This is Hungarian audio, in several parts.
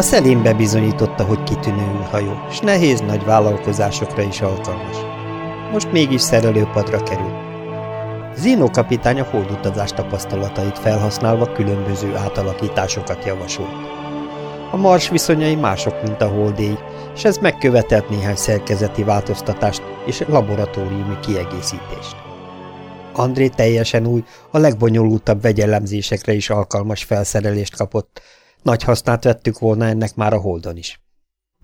A szelén bebizonyította, hogy kitűnő űrhajó, és nehéz nagy vállalkozásokra is alkalmas. Most mégis szerelőpadra kerül. Zino kapitány a holdutazás tapasztalatait felhasználva különböző átalakításokat javasolt. A mars viszonyai mások, mint a holdéi, és ez megkövetelt néhány szerkezeti változtatást és laboratóriumi kiegészítést. André teljesen új, a legbonyolultabb vegyelemzésekre is alkalmas felszerelést kapott, nagy hasznát vettük volna ennek már a holdon is.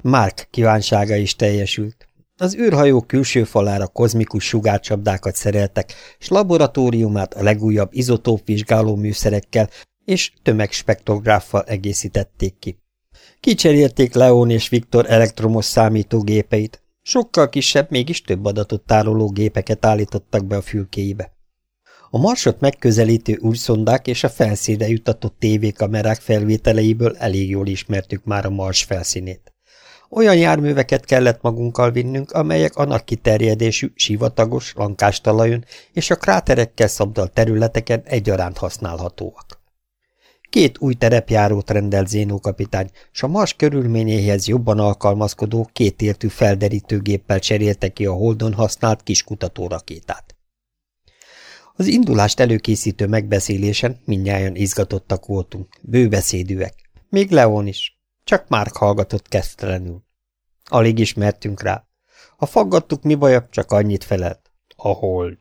Mark kívánsága is teljesült. Az űrhajó külső falára kozmikus sugárcsapdákat szereltek, s laboratóriumát a legújabb izotóp vizsgáló műszerekkel és tömegspektrográffal egészítették ki. Kicserélték Leon és Viktor elektromos számítógépeit, sokkal kisebb, mégis több adatot tároló gépeket állítottak be a fülkéibe. A marsot megközelítő újszondák és a felszínre jutatott tévékamerák felvételeiből elég jól ismertük már a mars felszínét. Olyan járműveket kellett magunkkal vinnünk, amelyek a nagy kiterjedésű, sivatagos, lankás talajon és a kráterekkel szabdal területeken egyaránt használhatóak. Két új terepjárót rendelt Zénó kapitány, s a Mars körülményéhez jobban alkalmazkodó kétértű felderítőgéppel cserélte ki a Holdon használt kiskutatórakétát. Az indulást előkészítő megbeszélésen mindnyájan izgatottak voltunk, bőbeszédűek. Még Leon is. Csak Márk hallgatott kezdtelenül. Alig ismertünk rá. Ha faggattuk, mi baja, csak annyit felelt. A hold.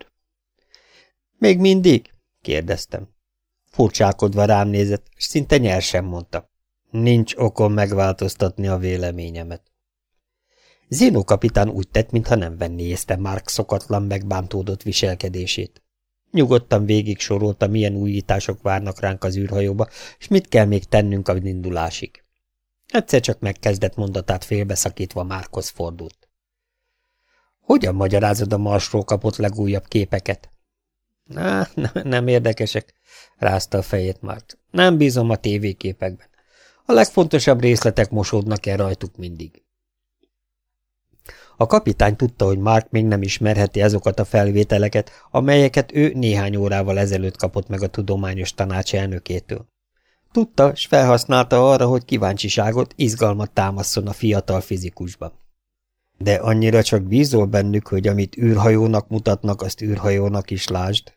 Még mindig? kérdeztem. Furcsálkodva rám nézett, és szinte nyersen mondta. Nincs okom megváltoztatni a véleményemet. Zénó kapitán úgy tett, mintha nem venné észre Mark szokatlan megbántódott viselkedését. Nyugodtan végig sorolta, milyen újítások várnak ránk az űrhajóba, és mit kell még tennünk a indulásig. Egyszer csak megkezdett mondatát félbeszakítva Márkhoz fordult. Hogyan magyarázod a Marsról kapott legújabb képeket? Á, nem, nem érdekesek, rázta a fejét Márk. Nem bízom a tévéképekben. A legfontosabb részletek mosódnak el rajtuk mindig. A kapitány tudta, hogy Mark még nem ismerheti azokat a felvételeket, amelyeket ő néhány órával ezelőtt kapott meg a tudományos tanács elnökétől. Tudta, és felhasználta arra, hogy kíváncsiságot, izgalmat támaszson a fiatal fizikusban. De annyira csak bízol bennük, hogy amit űrhajónak mutatnak, azt űrhajónak is lásd.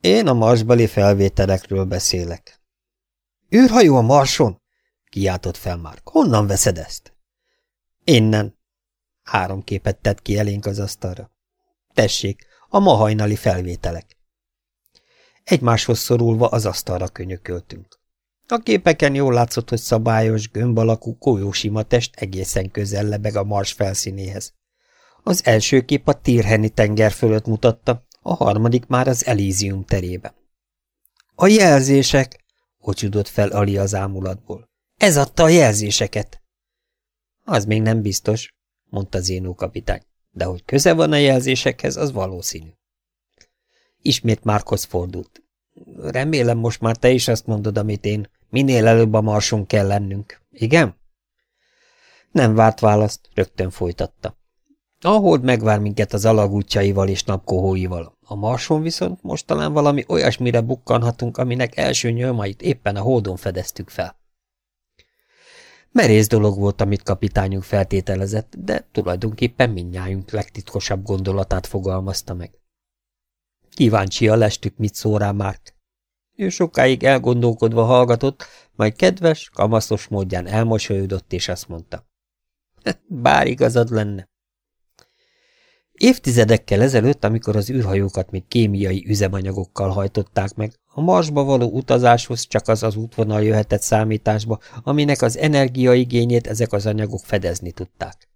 Én a marsbeli felvételekről beszélek. űrhajó a marson? kiáltott fel Mark. Honnan veszed ezt? Innen, Három képet tett ki elénk az asztalra. Tessék, a ma hajnali felvételek. Egymáshoz szorulva az asztalra könyököltünk. A képeken jól látszott, hogy szabályos, gömb alakú, kójósima test egészen közel lebeg a mars felszínéhez. Az első kép a Tirheni tenger fölött mutatta, a harmadik már az Elízium terében. A jelzések! ocsudott fel Ali az ámulatból. Ez adta a jelzéseket! Az még nem biztos, mondta Zénó kapitány, de hogy köze van a jelzésekhez, az valószínű. Ismét Márkhoz fordult. Remélem most már te is azt mondod, amit én. Minél előbb a marson kell lennünk. Igen? Nem várt választ, rögtön folytatta. A hold megvár minket az alagútjaival és napkohóival. A marson viszont most talán valami olyasmire bukkanhatunk, aminek első nyomait éppen a holdon fedeztük fel. Merész dolog volt, amit kapitányunk feltételezett, de tulajdonképpen mindnyájunk legtitkosabb gondolatát fogalmazta meg. Kíváncsi a lestük, mit szó rá Márk. Ő sokáig elgondolkodva hallgatott, majd kedves, kamaszos módján elmosolyodott, és azt mondta. Bár igazad lenne. Évtizedekkel ezelőtt, amikor az űrhajókat még kémiai üzemanyagokkal hajtották meg, a Marsba való utazáshoz csak az az útvonal jöhetett számításba, aminek az energiaigényét ezek az anyagok fedezni tudták.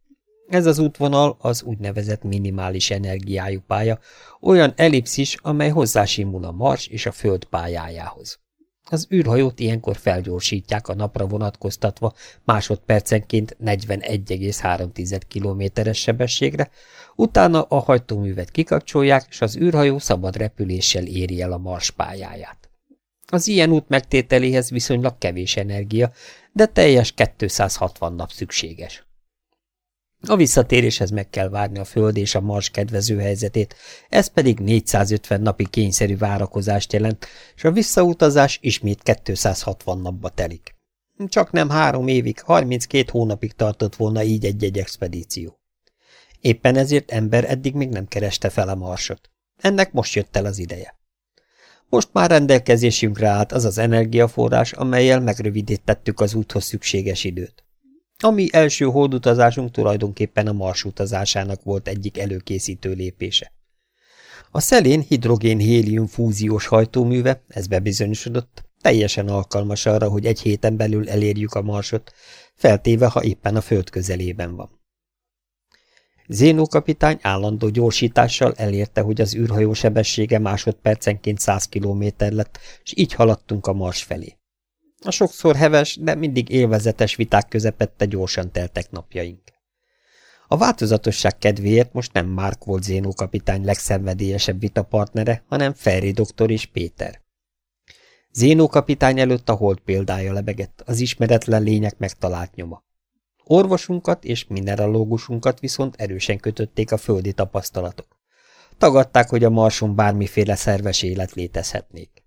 Ez az útvonal az úgynevezett minimális energiájú pálya, olyan ellipszis, amely hozzásimul a Mars és a Föld pályájához. Az űrhajót ilyenkor felgyorsítják a napra vonatkoztatva másodpercenként 41,3 kilométeres sebességre, utána a hajtóművet kikapcsolják, és az űrhajó szabad repüléssel éri el a Mars pályáját. Az ilyen út megtételéhez viszonylag kevés energia, de teljes 260 nap szükséges. A visszatéréshez meg kell várni a Föld és a Mars kedvező helyzetét, ez pedig 450 napi kényszerű várakozást jelent, és a visszautazás ismét 260 napba telik. Csak nem három évig, 32 hónapig tartott volna így egy-egy expedíció. Éppen ezért ember eddig még nem kereste fel a marsot. Ennek most jött el az ideje. Most már rendelkezésünkre állt az az energiaforrás, amelyel megrövidítettük az úthoz szükséges időt. A mi első holdutazásunk tulajdonképpen a Mars utazásának volt egyik előkészítő lépése. A szelén hidrogén-hélium fúziós hajtóműve, ez bebizonyosodott, teljesen alkalmas arra, hogy egy héten belül elérjük a Marsot, feltéve, ha éppen a Föld közelében van. Zénó kapitány állandó gyorsítással elérte, hogy az űrhajó sebessége másodpercenként 100 km lett, és így haladtunk a Mars felé. A sokszor heves, de mindig élvezetes viták közepette gyorsan teltek napjaink. A változatosság kedvéért most nem Mark volt Zénó kapitány legszenvedélyesebb vitapartnere, hanem Ferri doktor és Péter. Zénó kapitány előtt a hold példája lebegett, az ismeretlen lények megtalált nyoma. Orvosunkat és mineralógusunkat viszont erősen kötötték a földi tapasztalatok. Tagadták, hogy a marson bármiféle szerves élet létezhetnék.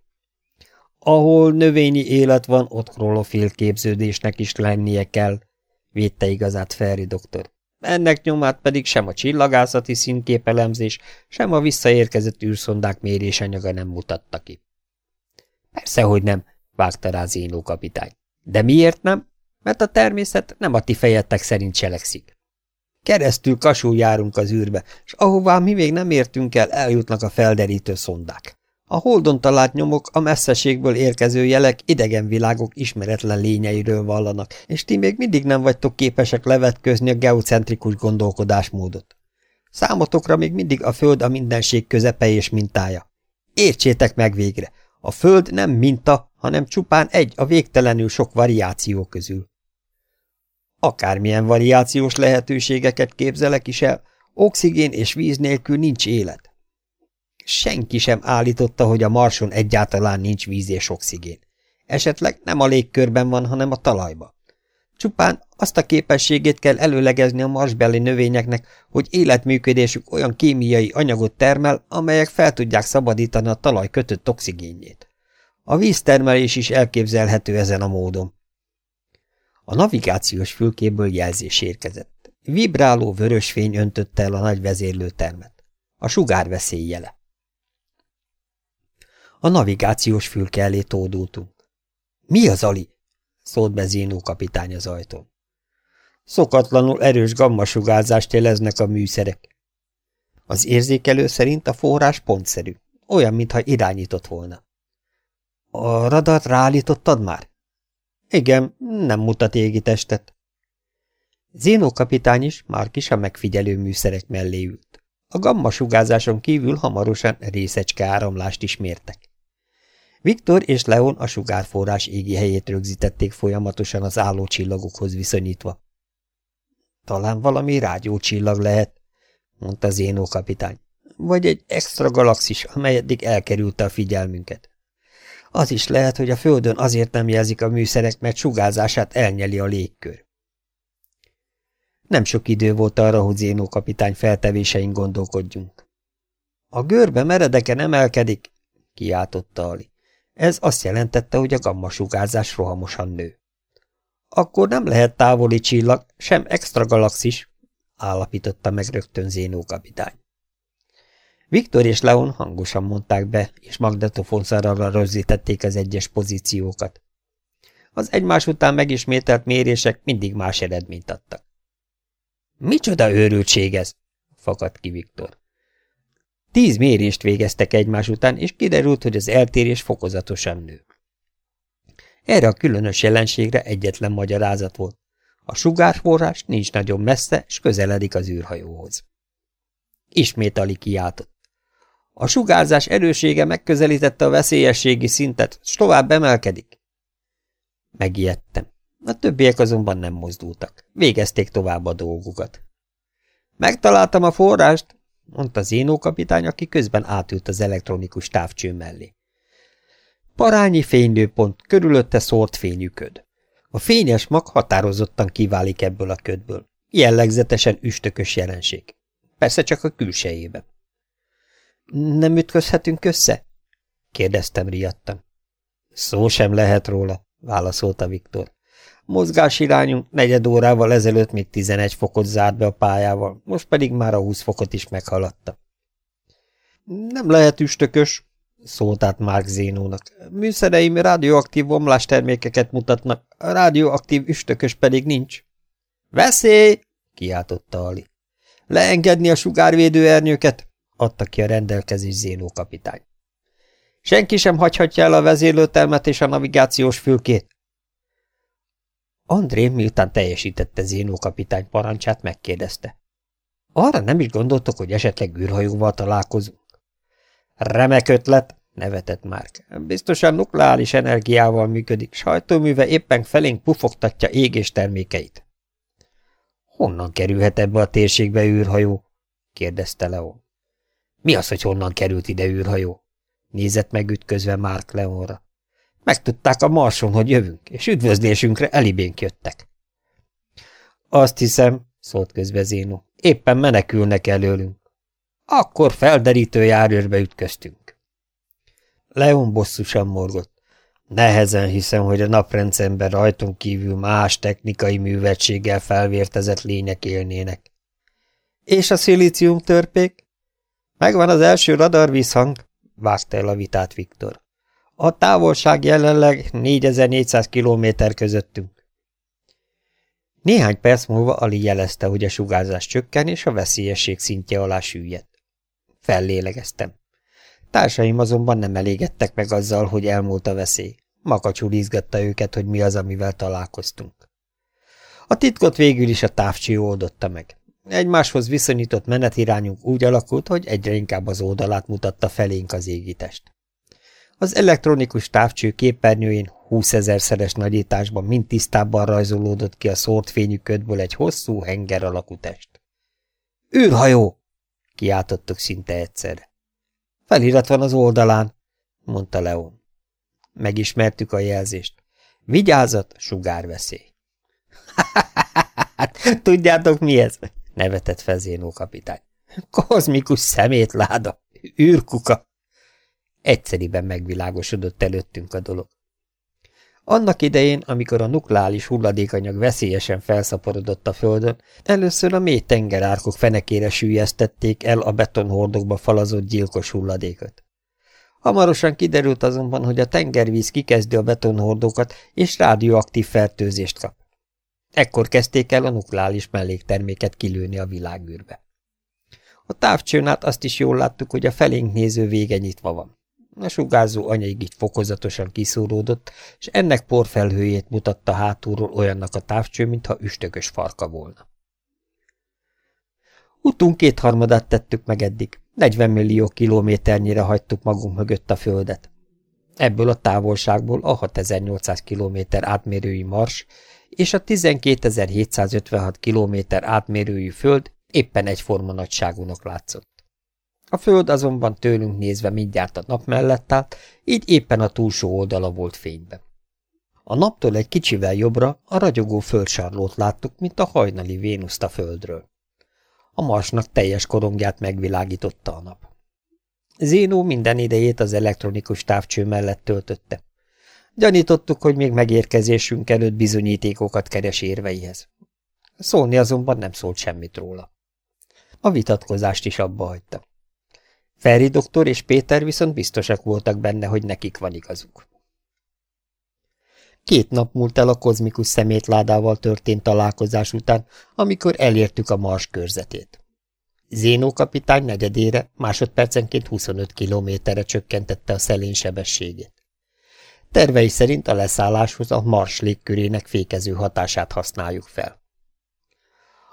Ahol növényi élet van, ott klorofil képződésnek is lennie kell, védte igazát Ferri doktor. Ennek nyomát pedig sem a csillagászati színképelemzés, sem a visszaérkezett űrszondák mérésanyaga nem mutatta ki. Persze, hogy nem, vágta rá Zénó kapitány. De miért nem? Mert a természet nem a ti fejetek szerint cselekszik. Keresztül kasul járunk az űrbe, és ahová mi még nem értünk el, eljutnak a felderítő szondák. A holdon talált nyomok, a messzeségből érkező jelek idegen világok ismeretlen lényeiről vallanak, és ti még mindig nem vagytok képesek levetközni a geocentrikus gondolkodásmódot. Számotokra még mindig a Föld a mindenség közepe és mintája. Értsétek meg végre, a Föld nem minta, hanem csupán egy a végtelenül sok variáció közül. Akármilyen variációs lehetőségeket képzelek is el, oxigén és víz nélkül nincs élet. Senki sem állította, hogy a Marson egyáltalán nincs víz és oxigén. Esetleg nem a légkörben van, hanem a talajban. Csupán azt a képességét kell előlegezni a marsbeli növényeknek, hogy életműködésük olyan kémiai anyagot termel, amelyek fel tudják szabadítani a talaj kötött oxigénjét. A víztermelés is elképzelhető ezen a módon. A navigációs fülkéből jelzés érkezett. Vibráló vörös fény öntötte el a nagy vezérlőtermet. A sugárveszély jele. A navigációs fülke elé tódultunk. – Mi az, Ali? – szólt be Zénó kapitány az ajtón. Szokatlanul erős gammasugárzást jeleznek a műszerek. Az érzékelő szerint a forrás pontszerű, olyan, mintha irányított volna. A radart ráállítottad már? Igen, nem mutat égi testet. Zénó kapitány is már kis a megfigyelő műszerek mellé ült. A gamma sugárzáson kívül hamarosan részecske áramlást is mértek. Viktor és Leon a sugárforrás égi helyét rögzítették folyamatosan az álló csillagokhoz viszonyítva. Talán valami rádiócsillag lehet, mondta Zénó kapitány. Vagy egy extra galaxis, amely eddig elkerülte a figyelmünket. Az is lehet, hogy a Földön azért nem jelzik a műszerek, mert sugárzását elnyeli a légkör. Nem sok idő volt arra, hogy Zénó kapitány feltevésein gondolkodjunk. A görbe meredeken emelkedik, kiáltotta Ali. Ez azt jelentette, hogy a gamma sugárzás rohamosan nő. Akkor nem lehet távoli csillag, sem extra galaxis, állapította meg rögtön Zénó kapitány. Viktor és Leon hangosan mondták be, és magnetofonszarral rögzítették az egyes pozíciókat. Az egymás után megismételt mérések mindig más eredményt adtak. – Micsoda őrültség ez? – fakadt ki Viktor. Tíz mérést végeztek egymás után, és kiderült, hogy az eltérés fokozatosan nő. Erre a különös jelenségre egyetlen magyarázat volt. A sugárforrás nincs nagyon messze, és közeledik az űrhajóhoz. Ismét Ali kiáltott. A sugárzás erősége megközelítette a veszélyességi szintet, s tovább emelkedik. Megijedtem. A többiek azonban nem mozdultak. Végezték tovább a dolgukat. Megtaláltam a forrást, mondta Zénó kapitány, aki közben átült az elektronikus távcső mellé. Parányi fénylőpont, körülötte szórt fényű köd. A fényes mag határozottan kiválik ebből a ködből. Jellegzetesen üstökös jelenség. Persze csak a külsejében. Nem ütközhetünk össze? kérdeztem riadtam. Szó sem lehet róla, válaszolta Viktor. Mozgásirányunk negyed órával ezelőtt még 11 fokot zárt be a pályával, most pedig már a 20 fokot is meghaladta. Nem lehet üstökös, szólt át Mark Zénónak. Műszereim radioaktív termékeket mutatnak, a radioaktív üstökös pedig nincs. Veszély! kiáltotta Ali. Leengedni a sugárvédő ernyőket, adta ki a rendelkezés Zénó kapitány. Senki sem hagyhatja el a vezérlőtelmet és a navigációs fülkét. André, miután teljesítette Zénó kapitány parancsát, megkérdezte. Arra nem is gondoltok, hogy esetleg űrhajóval találkozunk? Remek ötlet, nevetett Márk. Biztosan nukleáris energiával működik, sajtóműve éppen felénk pufogtatja égés termékeit. Honnan kerülhet ebbe a térségbe űrhajó? kérdezte Leon. Mi az, hogy honnan került ide űrhajó? Nézett megütközve Mark Leonra. Megtudták a marson, hogy jövünk, és üdvözlésünkre elibénk jöttek. Azt hiszem, szólt közbe Zéno, éppen menekülnek előlünk. Akkor felderítő járőrbe ütköztünk. Leon bosszusan morgott. Nehezen hiszem, hogy a naprendszerben rajtunk kívül más technikai művetséggel felvértezett lények élnének. És a szilícium törpék? Megvan az első radar vízhang, vágta el a vitát Viktor. A távolság jelenleg 4400 kilométer közöttünk. Néhány perc múlva Ali jelezte, hogy a sugárzás csökken, és a veszélyesség szintje alá süllyedt. Fellélegeztem. Társaim azonban nem elégedtek meg azzal, hogy elmúlt a veszély. Makacsul izgatta őket, hogy mi az, amivel találkoztunk. A titkot végül is a távcső oldotta meg. Egymáshoz viszonyított menetirányunk úgy alakult, hogy egyre inkább az oldalát mutatta felénk az égitest. Az elektronikus távcső képernyőjén 20 ezerszeres nagyításban mind tisztábban rajzolódott ki a szórt fényű ködből egy hosszú henger alakú test. – űrhajó! – kiáltottuk szinte egyszerre. – Felirat van az oldalán – mondta Leon. Megismertük a jelzést. Vigyázat, sugárveszély. – Tudjátok mi ez? – nevetett fel Zénó kapitány. – Kozmikus szemétláda, űrkuka. Egyszeriben megvilágosodott előttünk a dolog. Annak idején, amikor a nukleális hulladékanyag veszélyesen felszaporodott a földön, először a mély tengerárkok fenekére sűjesztették el a betonhordokba falazott gyilkos hulladékot. Hamarosan kiderült azonban, hogy a tengervíz kikezdi a betonhordokat, és rádióaktív fertőzést kap. Ekkor kezdték el a nukleáris mellékterméket kilőni a világűrbe. A távcsőn át azt is jól láttuk, hogy a felénk néző vége nyitva van. A sugárzó anyaig így fokozatosan kiszóródott, és ennek porfelhőjét mutatta hátulról olyannak a távcső, mintha üstökös farka volna. Utunk kétharmadát tettük meg eddig, 40 millió kilométernyire hagytuk magunk mögött a földet. Ebből a távolságból a 6800 kilométer átmérőjű Mars és a 12756 kilométer átmérőjű Föld éppen egyforma nagyságúnak látszott. A föld azonban tőlünk nézve mindjárt a nap mellett állt, így éppen a túlsó oldala volt fényben. A naptól egy kicsivel jobbra a ragyogó földsarlót láttuk, mint a hajnali Vénuszt a földről. A marsnak teljes korongját megvilágította a nap. Zénó minden idejét az elektronikus távcső mellett töltötte. Gyanítottuk, hogy még megérkezésünk előtt bizonyítékokat keres érveihez. Szólni azonban nem szólt semmit róla. A vitatkozást is abba hagyta. Feri doktor és Péter viszont biztosak voltak benne, hogy nekik van igazuk. Két nap múlt el a kozmikus szemétládával történt találkozás után, amikor elértük a Mars körzetét. Zénó kapitány negyedére másodpercenként 25 kilométerre csökkentette a szelén sebességét. Tervei szerint a leszálláshoz a Mars légkörének fékező hatását használjuk fel.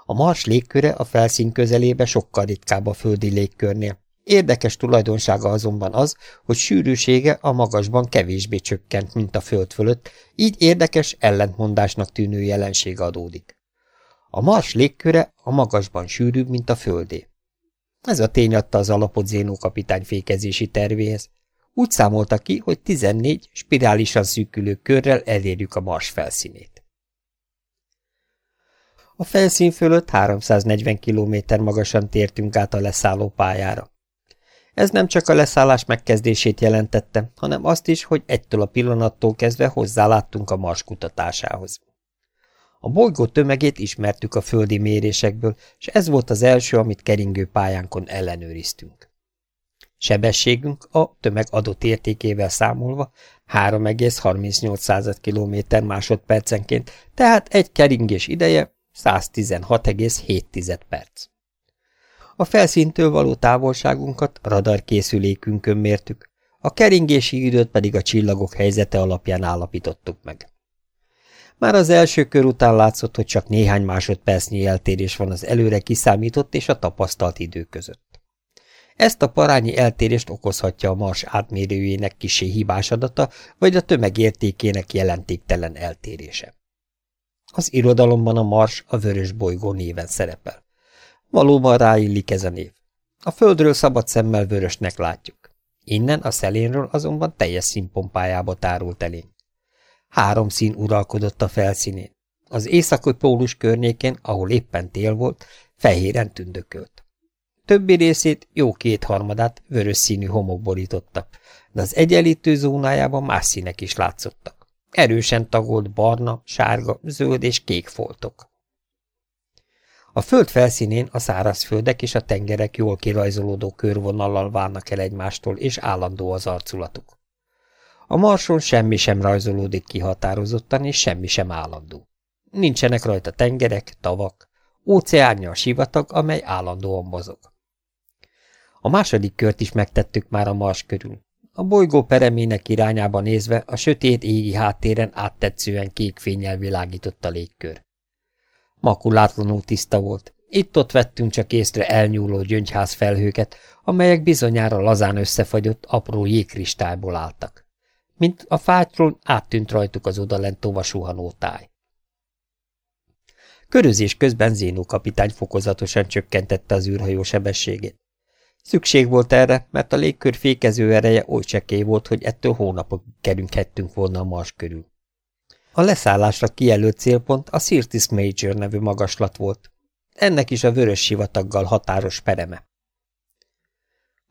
A Mars légköre a felszín közelébe sokkal ritkább a földi légkörnél, Érdekes tulajdonsága azonban az, hogy sűrűsége a magasban kevésbé csökkent, mint a föld fölött, így érdekes ellentmondásnak tűnő jelenség adódik. A Mars légköre a magasban sűrűbb, mint a földé. Ez a tény adta az alapot Zénó kapitány fékezési tervéhez. Úgy számolta ki, hogy 14 spirálisan szűkülő körrel elérjük a Mars felszínét. A felszín fölött 340 km magasan tértünk át a leszálló pályára. Ez nem csak a leszállás megkezdését jelentette, hanem azt is, hogy egytől a pillanattól kezdve hozzáláttunk a Mars kutatásához. A bolygó tömegét ismertük a földi mérésekből, és ez volt az első, amit keringő pályánkon ellenőriztünk. Sebességünk a tömeg adott értékével számolva 3,38 km másodpercenként, tehát egy keringés ideje 116,7 perc. A felszíntől való távolságunkat radarkészülékünkön mértük, a keringési időt pedig a csillagok helyzete alapján állapítottuk meg. Már az első kör után látszott, hogy csak néhány másodpercnyi eltérés van az előre kiszámított és a tapasztalt idő között. Ezt a parányi eltérést okozhatja a mars átmérőjének kisé hibás adata, vagy a tömegértékének jelentéktelen eltérése. Az irodalomban a mars a vörös bolygó néven szerepel. Valóban ráillik ez a név. A földről szabad szemmel vörösnek látjuk. Innen a szelénről azonban teljes színpompájába tárult elénk. Három szín uralkodott a felszínén. Az északi pólus környékén, ahol éppen tél volt, fehéren tündökölt. Többi részét, jó kétharmadát vörös színű homok borította, de az egyenlítő zónájában más színek is látszottak. Erősen tagolt barna, sárga, zöld és kék foltok. A föld felszínén a szárazföldek és a tengerek jól kirajzolódó körvonallal válnak el egymástól, és állandó az arculatuk. A marson semmi sem rajzolódik kihatározottan, és semmi sem állandó. Nincsenek rajta tengerek, tavak, óceánja a sivatag, amely állandóan mozog. A második kört is megtettük már a mars körül. A bolygó peremének irányába nézve a sötét égi háttéren áttetszően kék fényel világított a légkör. Makulátlanul tiszta volt. Itt-ott vettünk csak észre elnyúló gyöngyház felhőket, amelyek bizonyára lazán összefagyott, apró jégkristályból álltak. Mint a fátyról áttűnt rajtuk az odalent tova suhanó táj. Körözés közben Zénó kapitány fokozatosan csökkentette az űrhajó sebességét. Szükség volt erre, mert a légkör fékező ereje oly csekély volt, hogy ettől hónapok kerülhettünk volna a mars körül. A leszállásra kijelölt célpont a Sirtis Major nevű magaslat volt. Ennek is a vörös sivataggal határos pereme.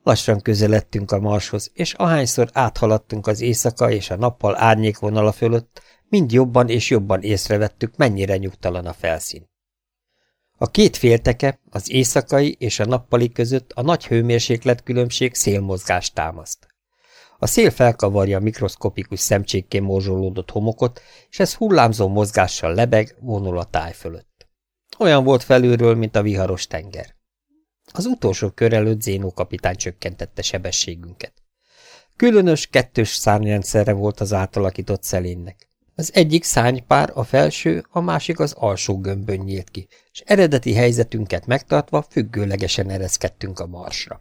Lassan közeledtünk a marshoz, és ahányszor áthaladtunk az éjszaka és a nappal árnyékvonala fölött, mind jobban és jobban észrevettük, mennyire nyugtalan a felszín. A két félteke, az éjszakai és a nappali között a nagy hőmérséklet különbség szélmozgást támaszt. A szél felkavarja a mikroszkopikus szemcsékként morzsolódott homokot, és ez hullámzó mozgással lebeg, vonul a táj fölött. Olyan volt felülről, mint a viharos tenger. Az utolsó kör előtt Zénó kapitány csökkentette sebességünket. Különös kettős szárnyrendszerre volt az átalakított szelénnek. Az egyik szánypár a felső, a másik az alsó gömbön nyílt ki, és eredeti helyzetünket megtartva függőlegesen ereszkedtünk a marsra.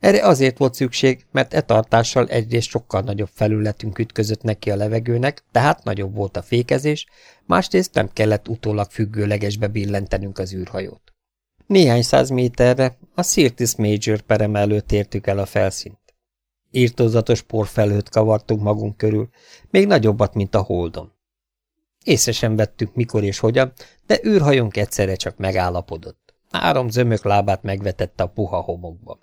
Erre azért volt szükség, mert e tartással egyrészt sokkal nagyobb felületünk ütközött neki a levegőnek, tehát nagyobb volt a fékezés, másrészt nem kellett utólag függőlegesbe billentenünk az űrhajót. Néhány száz méterre a Sirtis Major perem előtt értük el a felszínt. Írtózatos porfelhőt kavartunk magunk körül, még nagyobbat, mint a holdon. Észre sem vettük mikor és hogyan, de űrhajónk egyszerre csak megállapodott. Három zömök lábát megvetette a puha homokba.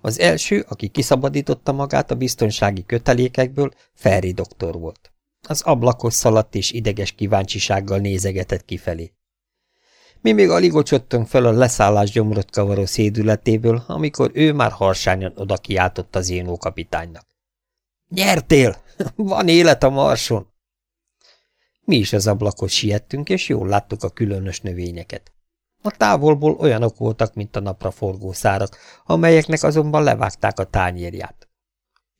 Az első, aki kiszabadította magát a biztonsági kötelékekből, Ferri doktor volt. Az ablakos szaladt és ideges kíváncsisággal nézegetett kifelé. Mi még alig ocsottunk fel a leszállás gyomrot kavaró szédületéből, amikor ő már harsányan oda kiáltott az énó kapitánynak. – Nyertél! Van élet a marson! Mi is az ablakot siettünk, és jól láttuk a különös növényeket. A távolból olyanok voltak, mint a napra forgó szárak, amelyeknek azonban levágták a tányérját.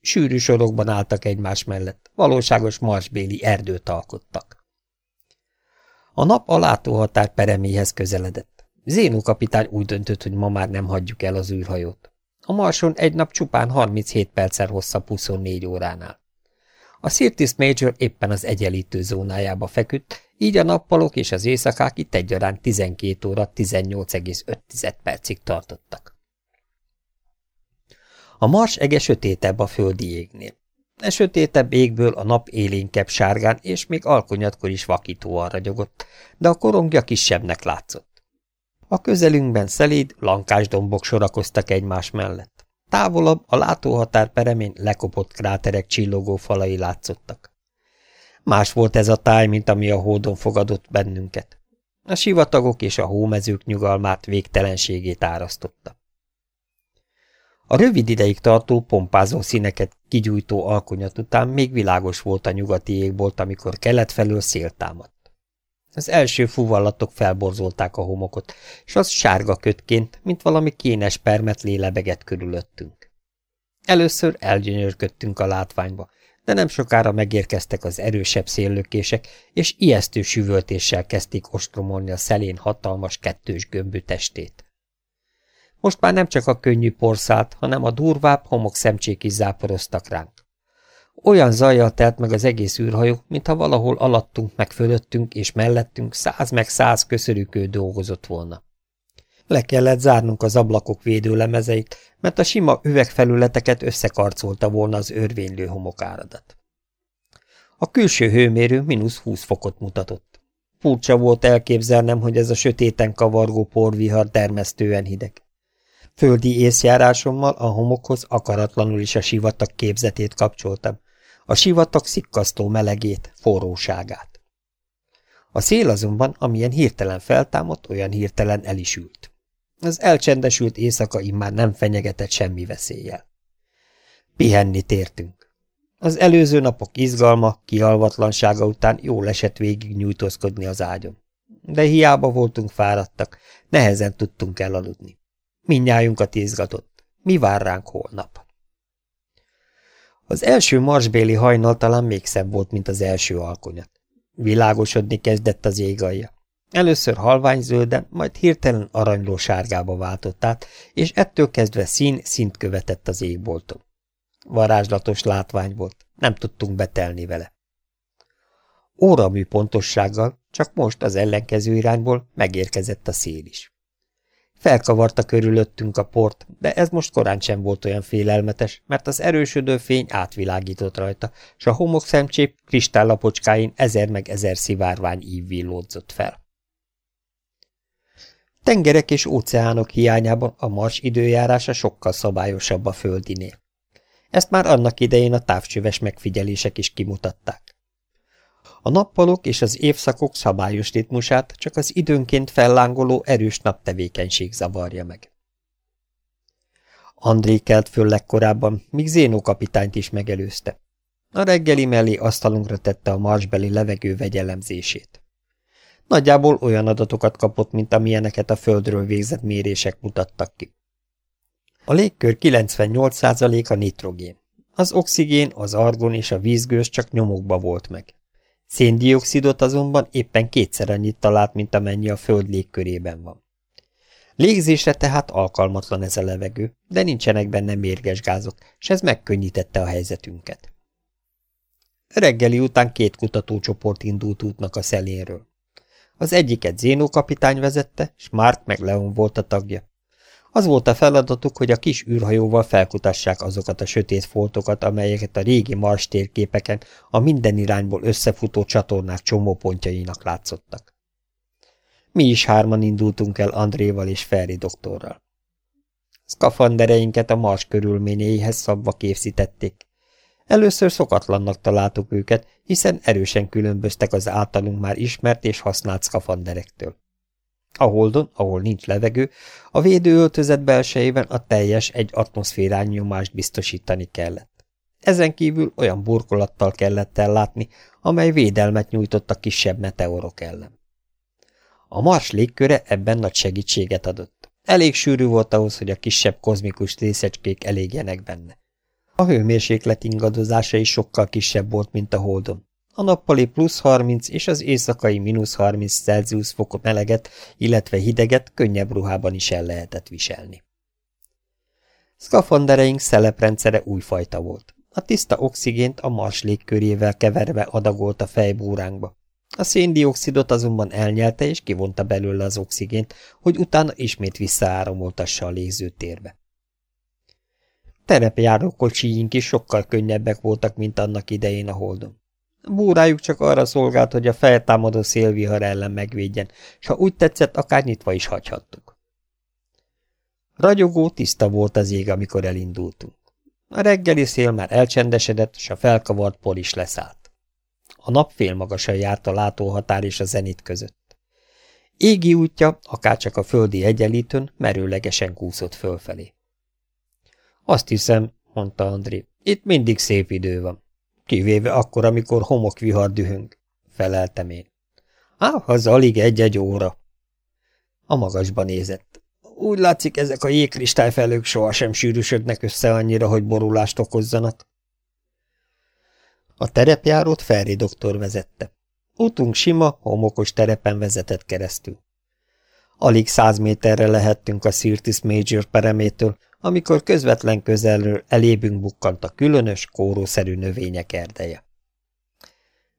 Sűrű sorokban álltak egymás mellett, valóságos marsbéli erdőt alkottak. A nap a látóhatár pereméhez közeledett. Zénó kapitány úgy döntött, hogy ma már nem hagyjuk el az űrhajót. A marson egy nap csupán 37 perccel hosszabb 24 óránál. A Sirtis Major éppen az egyenlítő zónájába feküdt, így a nappalok és az éjszakák itt egyaránt 12 óra 18,5 percig tartottak. A mars ege sötétebb a földi égnél. E sötétebb égből a nap élénkebb sárgán, és még alkonyatkor is vakítóan ragyogott, de a korongja kisebbnek látszott. A közelünkben szelíd, lankás dombok sorakoztak egymás mellett. Távolabb a látóhatár peremén lekopott kráterek csillogó falai látszottak. Más volt ez a táj, mint ami a hódon fogadott bennünket. A sivatagok és a hómezők nyugalmát, végtelenségét árasztotta. A rövid ideig tartó, pompázó színeket kigyújtó alkonyat után még világos volt a nyugati égbolt, amikor kelet felől szél támadt. Az első fuvallatok felborzolták a homokot, és az sárga kötként, mint valami kénes permet lélebegett körülöttünk. Először elgyönyörködtünk a látványba, de nem sokára megérkeztek az erősebb széllökések, és ijesztő süvöltéssel kezdték ostromolni a szelén hatalmas kettős gömbű testét. Most már nem csak a könnyű porszát, hanem a durvább homok szemcsék is záporoztak ránk. Olyan zajjal telt meg az egész űrhajó, mintha valahol alattunk, meg fölöttünk és mellettünk száz meg száz köszörükő dolgozott volna. Le kellett zárnunk az ablakok védőlemezeit, mert a sima üvegfelületeket összekarcolta volna az örvénylő homokáradat. A külső hőmérő mínusz 20 fokot mutatott. Furcsa volt elképzelnem, hogy ez a sötéten kavargó porvihar termesztően hideg. Földi észjárásommal a homokhoz akaratlanul is a sivatag képzetét kapcsoltam, a sivatag szikkasztó melegét, forróságát. A szél azonban, amilyen hirtelen feltámadt, olyan hirtelen el. Az elcsendesült éjszaka immár nem fenyegetett semmi veszéllyel. Pihenni tértünk. Az előző napok izgalma, kialvatlansága után jól esett végig nyújtózkodni az ágyon. De hiába voltunk fáradtak, nehezen tudtunk elaludni. Mindnyájunkat izgatott. Mi vár ránk holnap? Az első marsbéli hajnal talán még szebb volt, mint az első alkonyat. Világosodni kezdett az égalja. Először halványzölden, majd hirtelen aranyló sárgába váltott át, és ettől kezdve szín szint követett az égbolton. Varázslatos látvány volt, nem tudtunk betelni vele. Óramű pontossággal, csak most az ellenkező irányból megérkezett a szél is. Felkavarta körülöttünk a port, de ez most korán sem volt olyan félelmetes, mert az erősödő fény átvilágított rajta, s a homok szemcsép kristállapocskáin ezer meg ezer szivárvány ív villódzott fel. Tengerek és óceánok hiányában a mars időjárása sokkal szabályosabb a földinél. Ezt már annak idején a távcsöves megfigyelések is kimutatták. A nappalok és az évszakok szabályos ritmusát csak az időnként fellángoló erős naptevékenység zavarja meg. André kelt föl legkorábban, míg Zénó kapitányt is megelőzte. A reggeli mellé asztalunkra tette a marsbeli levegő vegyelemzését. Nagyjából olyan adatokat kapott, mint amilyeneket a földről végzett mérések mutattak ki. A légkör 98%-a nitrogén. Az oxigén, az argon és a vízgőz csak nyomokba volt meg. Széndiokszidot azonban éppen kétszer annyit talált, mint amennyi a föld légkörében van. Légzésre tehát alkalmatlan ez a levegő, de nincsenek benne mérges gázok, és ez megkönnyítette a helyzetünket. Reggeli után két kutatócsoport indult útnak a szelénről. Az egyiket Zénó kapitány vezette, s Mark meg Leon volt a tagja. Az volt a feladatuk, hogy a kis űrhajóval felkutassák azokat a sötét foltokat, amelyeket a régi Mars térképeken a minden irányból összefutó csatornák csomópontjainak látszottak. Mi is hárman indultunk el Andréval és Ferri doktorral. Szkafandereinket a Mars körülményeihez szabva készítették. Először szokatlannak találtuk őket, hiszen erősen különböztek az általunk már ismert és használt szkafanderektől. A holdon, ahol nincs levegő, a védőöltözet belsejében a teljes egy atmoszférán nyomást biztosítani kellett. Ezen kívül olyan burkolattal kellett ellátni, amely védelmet nyújtott a kisebb meteorok ellen. A Mars légköre ebben nagy segítséget adott. Elég sűrű volt ahhoz, hogy a kisebb kozmikus részecskék elégjenek benne. A hőmérséklet ingadozása is sokkal kisebb volt, mint a Holdon. A nappali plusz 30 és az éjszakai mínusz 30 Celsius fokot meleget, illetve hideget könnyebb ruhában is el lehetett viselni. Szkafandereink szeleprendszere újfajta volt. A tiszta oxigént a mars légkörével keverve adagolt a fejbúránkba. A széndiokszidot azonban elnyelte és kivonta belőle az oxigént, hogy utána ismét visszaáramoltassa a légzőtérbe. Terepjáró kocsiink is sokkal könnyebbek voltak, mint annak idején a holdon. Búrájuk csak arra szolgált, hogy a feltámadó szélvihar ellen megvédjen, s ha úgy tetszett, akár nyitva is hagyhattuk. Ragyogó, tiszta volt az ég, amikor elindultunk. A reggeli szél már elcsendesedett, s a felkavart por is leszállt. A nap félmagasan járt a látóhatár és a zenit között. Égi útja, akárcsak a földi egyenlítőn, merőlegesen kúszott fölfelé. Azt hiszem, mondta André, itt mindig szép idő van. Kivéve akkor, amikor homokvihar dühöng, feleltem én. Á, az alig egy-egy óra. A magasba nézett. Úgy látszik, ezek a jégkristályfelők sohasem sűrűsödnek össze annyira, hogy borulást okozzanak. A terepjárót Ferri doktor vezette. Utunk sima, homokos terepen vezetett keresztül. Alig száz méterre lehettünk a Sirtis Major peremétől, amikor közvetlen közelről elébünk bukkant a különös, kórószerű növények erdeje.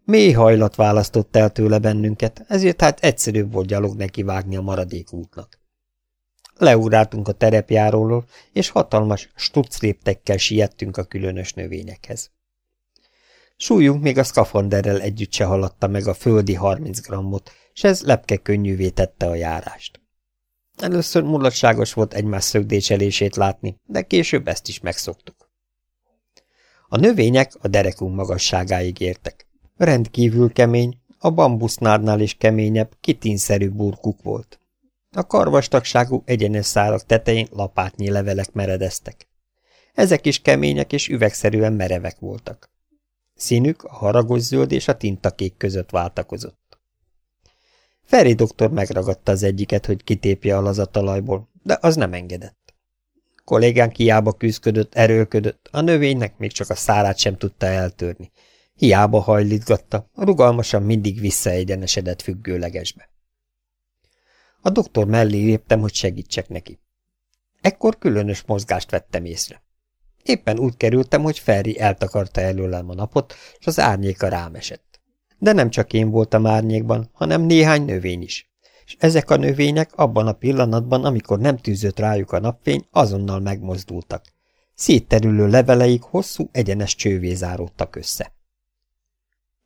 Mély hajlat választott el tőle bennünket, ezért hát egyszerűbb volt gyalog nekivágni a maradék útnak. Leugráltunk a terepjáróról, és hatalmas stucléptekkel siettünk a különös növényekhez. Súlyunk még a szkafanderrel együtt se haladta meg a földi 30 grammot, s ez lepke könnyűvé tette a járást. Először mulatságos volt egymás szögdécselését látni, de később ezt is megszoktuk. A növények a derekunk magasságáig értek. Rendkívül kemény, a bambusznádnál is keményebb, kitínszerű burkuk volt. A karvastagságú egyenes szálak tetején lapátnyi levelek meredeztek. Ezek is kemények és üvegszerűen merevek voltak. Színük a haragos zöld és a tintakék között váltakozott. Feri doktor megragadta az egyiket, hogy kitépje a lazatalajból, de az nem engedett. Kollégánk hiába küzdködött, erőlködött, a növénynek még csak a szárát sem tudta eltörni. Hiába hajlítgatta, rugalmasan mindig visszaegyenesedett függőlegesbe. A doktor mellé léptem, hogy segítsek neki. Ekkor különös mozgást vettem észre. Éppen úgy kerültem, hogy Ferri eltakarta előlem a napot, és az árnyéka rám esett. De nem csak én voltam árnyékban, hanem néhány növény is. És ezek a növények abban a pillanatban, amikor nem tűzött rájuk a napfény, azonnal megmozdultak. Szétterülő leveleik hosszú, egyenes csővé össze.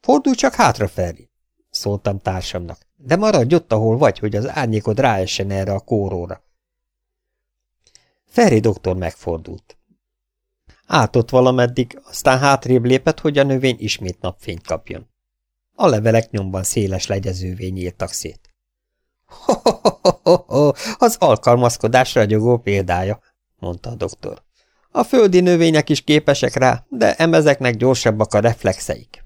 Fordulj csak hátra, Ferri! szóltam társamnak. De maradj ott, ahol vagy, hogy az árnyékod ráessen erre a kóróra. Ferri doktor megfordult. Átott valameddig, aztán hátrébb lépett, hogy a növény ismét napfényt kapjon. A levelek nyomban széles legyezővé nyíltak szét. Ho, ho, ho, ho, az alkalmazkodás ragyogó példája, mondta a doktor. A földi növények is képesek rá, de emezeknek gyorsabbak a reflexeik.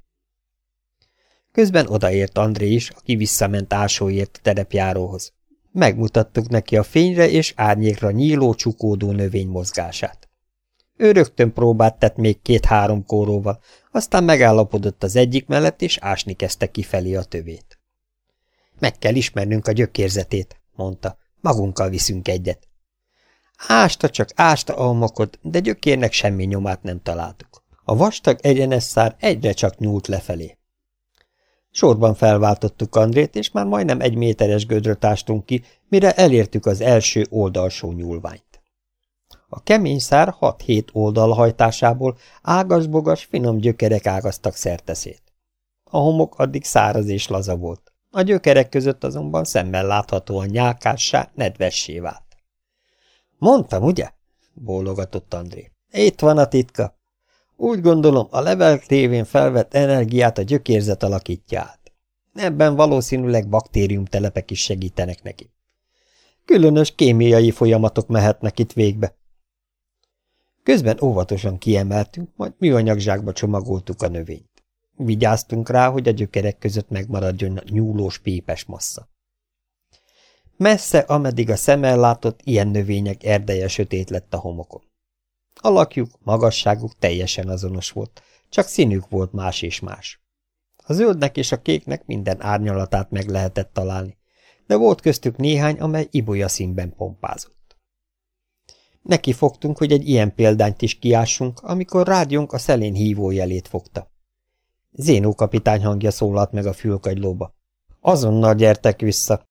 Közben odaért André is, aki visszament ásóért a terepjáróhoz. Megmutattuk neki a fényre és árnyékra nyíló, csukódó növény mozgását. Ő rögtön próbát tett még két-három kóróval, aztán megállapodott az egyik mellett, és ásni kezdte kifelé a tövét. Meg kell ismernünk a gyökérzetét, mondta. Magunkkal viszünk egyet. Ásta csak ásta almakot, de gyökérnek semmi nyomát nem találtuk. A vastag egyenes szár egyre csak nyúlt lefelé. Sorban felváltottuk Andrét, és már majdnem egy méteres gödröt ástunk ki, mire elértük az első oldalsó nyúlványt. A kemény szár 6-7 oldal hajtásából ágas-bogas, finom gyökerek ágaztak szerteszét. A homok addig száraz és laza volt. A gyökerek között azonban szemmel láthatóan nyálkássá, nedvessé vált. Mondtam, ugye? bólogatott André. Itt van a titka. Úgy gondolom, a level tévén felvett energiát a gyökérzet alakítja át. Ebben valószínűleg baktériumtelepek is segítenek neki. Különös kémiai folyamatok mehetnek itt végbe. Közben óvatosan kiemeltünk, majd műanyagzsákba csomagoltuk a növényt. Vigyáztunk rá, hogy a gyökerek között megmaradjon a nyúlós pépes massza. Messze, ameddig a szemmel látott, ilyen növények erdeje sötét lett a homokon. Alakjuk, magasságuk teljesen azonos volt, csak színük volt más és más. A zöldnek és a kéknek minden árnyalatát meg lehetett találni, de volt köztük néhány, amely ibolya színben pompázott. Neki fogtunk, hogy egy ilyen példányt is kiássunk, amikor rádiónk a szelén hívójelét fogta. Zénó kapitány hangja szólalt meg a fülkagylóba. Azonnal gyertek vissza,